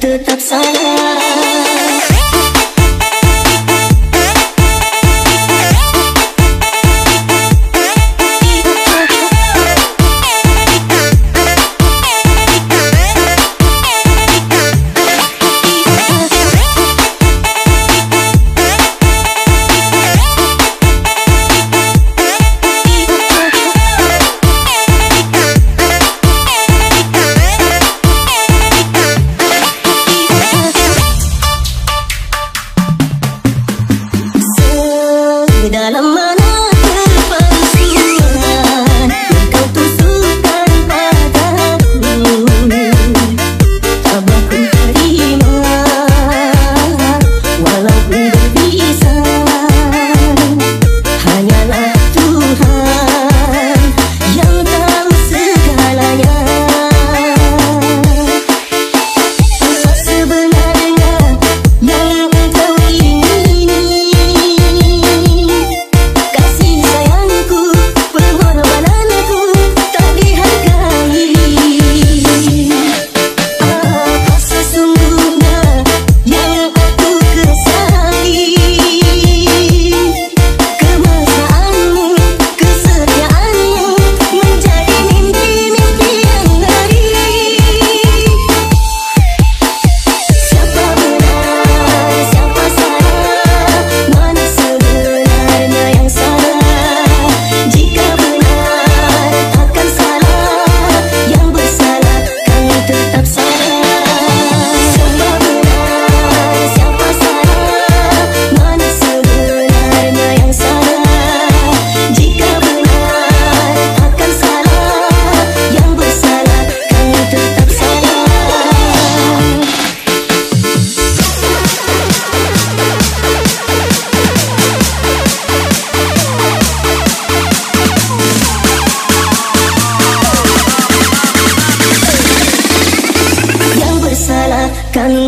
تقس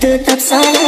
کیرکٹس